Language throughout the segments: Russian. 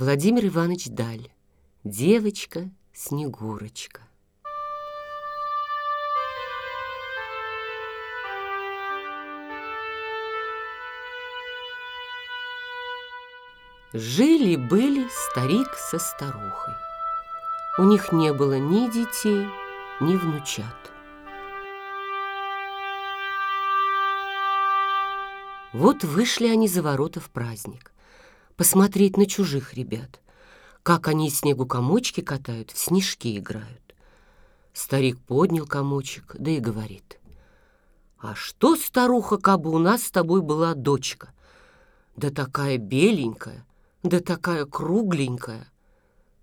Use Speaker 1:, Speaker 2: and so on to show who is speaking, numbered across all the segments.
Speaker 1: Владимир Иванович Даль. Девочка Снегурочка. Жили-были старик со старухой. У них не было ни детей, ни внучат. Вот вышли они за ворота в праздник, посмотреть на чужих ребят, как они снегу комочки катают, в снежки играют. Старик поднял комочек, да и говорит. «А что, старуха, кабы у нас с тобой была дочка? Да такая беленькая, да такая кругленькая.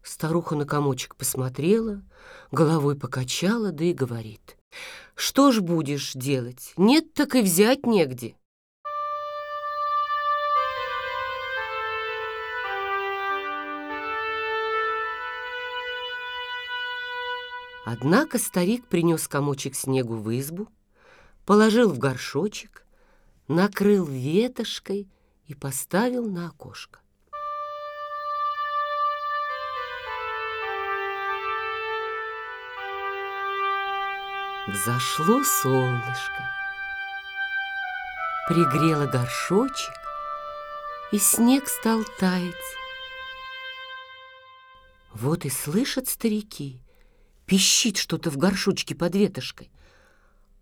Speaker 1: Старуха на комочек посмотрела, головой покачала, да и говорит. Что ж будешь делать? Нет, так и взять негде. Однако старик принес комочек снегу в избу, положил в горшочек, накрыл ветошкой и поставил на окошко. Взошло солнышко, пригрело горшочек, и снег стал таять. Вот и слышат старики, пищит что-то в горшочке под ветошкой.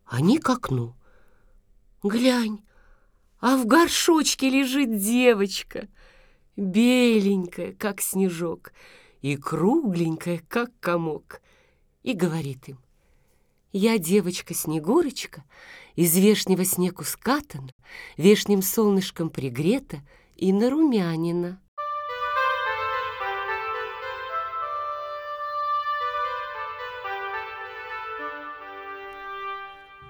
Speaker 1: Они к окну. Глянь, а в горшочке лежит девочка, беленькая, как снежок, и кругленькая, как комок, и говорит им, я девочка-снегурочка, из вешнего снегу скатана, вешним солнышком пригрета и нарумянина.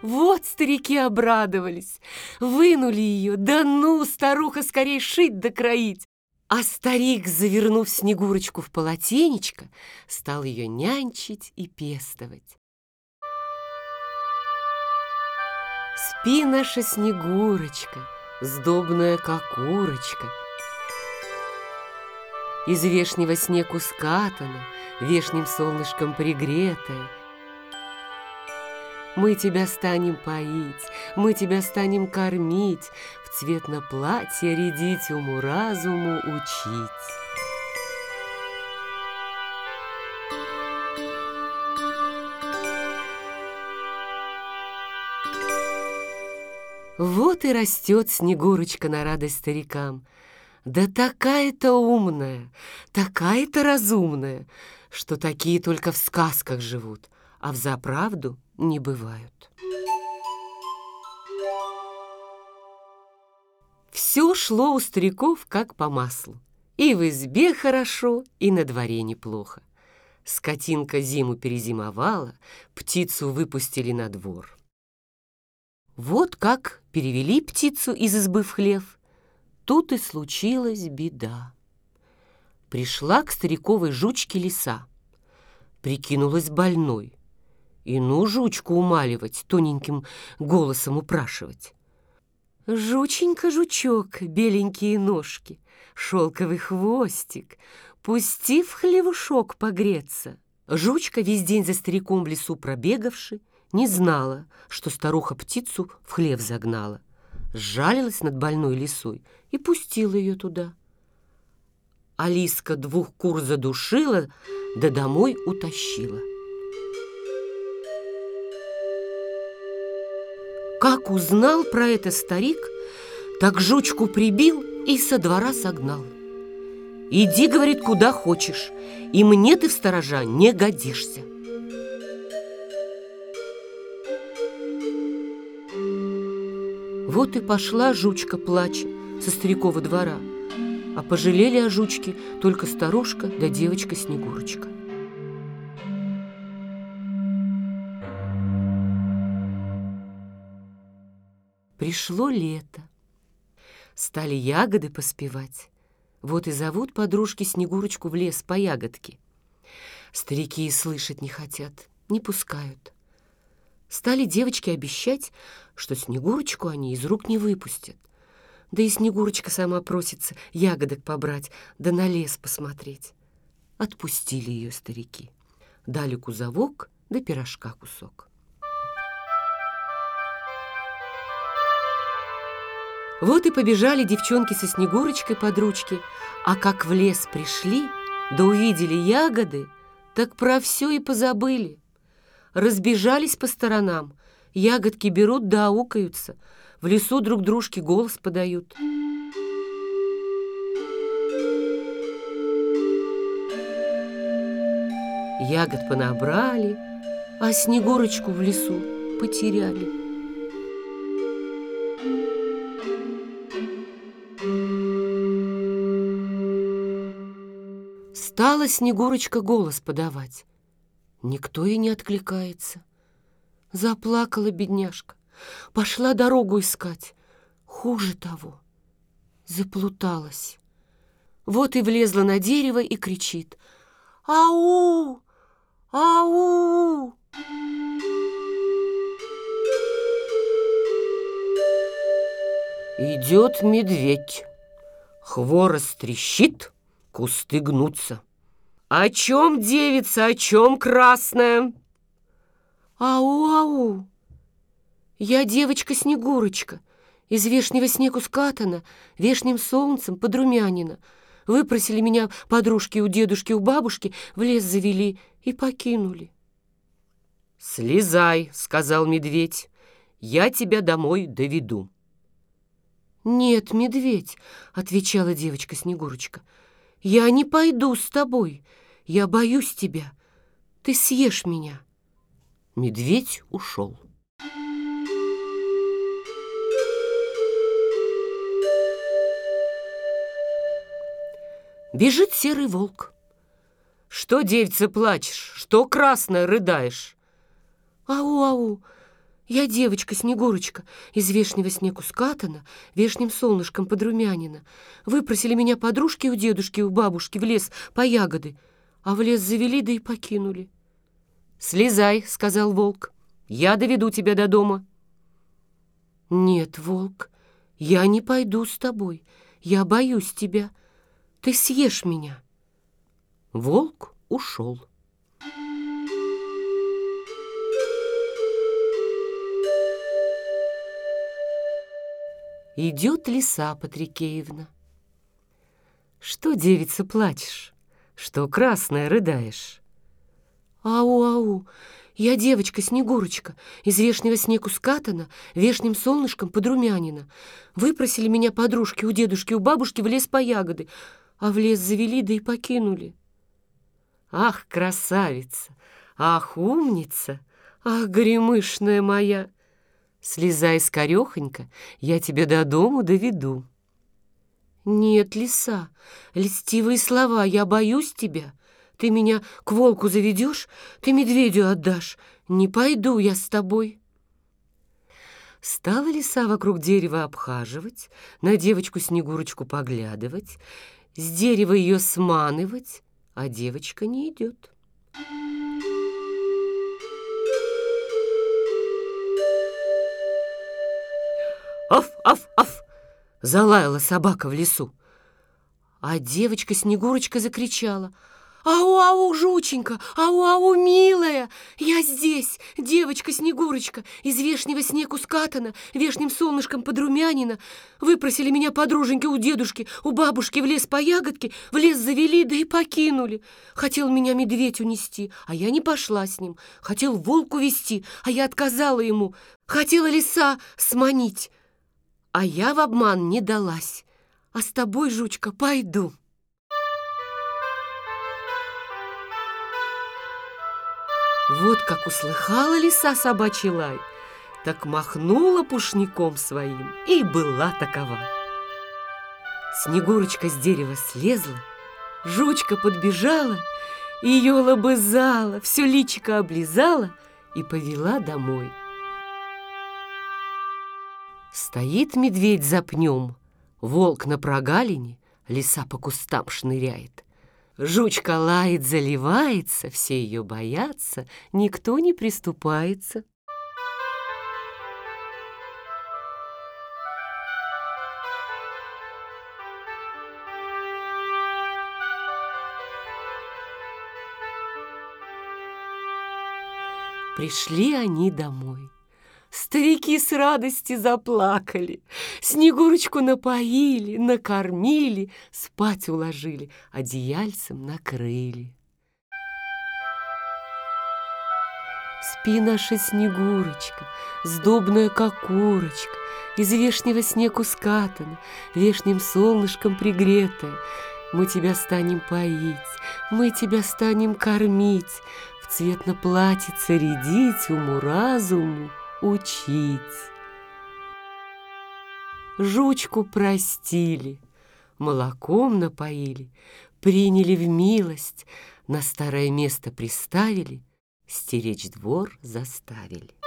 Speaker 1: Вот старики обрадовались, вынули ее, да ну, старуха скорее шить да кроить. А старик, завернув Снегурочку в полотенечко, стал ее нянчить и пестовать. Спи, наша Снегурочка, сдобная, как курочка. Из вешнего снегу скатана, вешним солнышком пригретая. Мы тебя станем поить, мы тебя станем кормить, В цвет на платье рядить, уму-разуму учить. Вот и растет Снегурочка на радость старикам. Да такая-то умная, такая-то разумная, что такие только в сказках живут, а в заправду не бывают. Все шло у стариков как по маслу. И в избе хорошо, и на дворе неплохо. Скотинка зиму перезимовала, птицу выпустили на двор. Вот как перевели птицу из избы в хлев, тут и случилась беда. Пришла к стариковой жучке лиса, прикинулась больной. И ну жучку умаливать, тоненьким голосом упрашивать. Жученька, жучок, беленькие ножки, шелковый хвостик, пусти в хлевушок погреться. Жучка весь день за стариком в лесу пробегавши, не знала, что старуха птицу в хлев загнала. Сжалилась над больной лисой и пустила ее туда. Алиска двух кур задушила, да домой утащила. Как узнал про это старик, так жучку прибил и со двора согнал. «Иди, — говорит, — куда хочешь, и мне ты в сторожа не годишься». Вот и пошла жучка плача со старикова двора, а пожалели о жучке только старушка да девочка-снегурочка. Пришло лето. Стали ягоды поспевать. Вот и зовут подружки Снегурочку в лес по ягодке. Старики и слышать не хотят, не пускают. Стали девочки обещать, что Снегурочку они из рук не выпустят. Да и Снегурочка сама просится ягодок побрать, да на лес посмотреть. Отпустили ее старики. Дали кузовок, да пирожка кусок. Вот и побежали девчонки со Снегурочкой под ручки, а как в лес пришли, да увидели ягоды, так про все и позабыли. Разбежались по сторонам, ягодки берут да аукаются, в лесу друг дружке голос подают. Ягод понабрали, а Снегурочку в лесу потеряли. Стала Снегурочка голос подавать. Никто и не откликается. Заплакала бедняжка, пошла дорогу искать. Хуже того, заплуталась. Вот и влезла на дерево и кричит. «Ау! Ау!» Идет медведь, хворост трещит, кусты гнутся. «О чем девица, о чем красная?» «Ау-ау! Я девочка-снегурочка, из вешнего снегу скатана, вешним солнцем подрумянина. Выпросили меня подружки у дедушки, у бабушки, в лес завели и покинули». «Слезай», — сказал медведь, — «я тебя домой доведу». «Нет, медведь», — отвечала девочка-снегурочка, — «я не пойду с тобой». Я боюсь тебя. Ты съешь меня. Медведь ушел. Бежит серый волк. Что, девица, плачешь? Что красное рыдаешь? Ау-ау, я девочка-снегурочка, из вешнего снегу скатана, вешним солнышком подрумянина. Выпросили меня подружки у дедушки, у бабушки в лес по ягоды — а в лес завели, да и покинули. «Слезай», — сказал волк, — «я доведу тебя до дома». «Нет, волк, я не пойду с тобой, я боюсь тебя, ты съешь меня». Волк ушел. Идет лиса Патрикеевна. Что, девица, плачешь? что красная рыдаешь. Ау-ау, я девочка-снегурочка, из вешнего снегу скатана, вешним солнышком подрумянина. Выпросили меня подружки у дедушки, у бабушки в лес по ягоды, а в лес завели, да и покинули. Ах, красавица, ах, умница, ах, гремышная моя! Слезай скорехонько, я тебя до дому доведу. «Нет, лиса, льстивые слова, я боюсь тебя. Ты меня к волку заведешь, ты медведю отдашь. Не пойду я с тобой». Стала лиса вокруг дерева обхаживать, на девочку-снегурочку поглядывать, с дерева ее сманывать, а девочка не идет. «Аф, аф, аф!» Залаяла собака в лесу. А девочка-снегурочка закричала. «Ау-ау, жученька! Ау-ау, милая! Я здесь, девочка-снегурочка, из вешнего снегу скатана, вешним солнышком подрумянина. Выпросили меня подруженьки у дедушки, у бабушки в лес по ягодке, в лес завели, да и покинули. Хотел меня медведь унести, а я не пошла с ним. Хотел волк увести, а я отказала ему. Хотела лиса сманить, а я в обман не далась. А с тобой, жучка, пойду. Вот как услыхала лиса собачий лай, так махнула пушником своим и была такова. Снегурочка с дерева слезла, жучка подбежала, ее лобызала, все личико облизала и повела домой. Стоит медведь за пнем, волк на прогалине, лиса по кустам шныряет. Жучка лает, заливается, все ее боятся, никто не приступается. Пришли они домой. Старики с радости заплакали, Снегурочку напоили, накормили, Спать уложили, одеяльцем накрыли. Спи, наша Снегурочка, сдобная, как курочка, Из вешнего снегу скатана, Вешним солнышком пригретая. Мы тебя станем поить, мы тебя станем кормить, В цвет на платьице рядить, уму-разуму учить. Жучку простили, молоком напоили, Приняли в милость, на старое место приставили — стеречь двор заставили.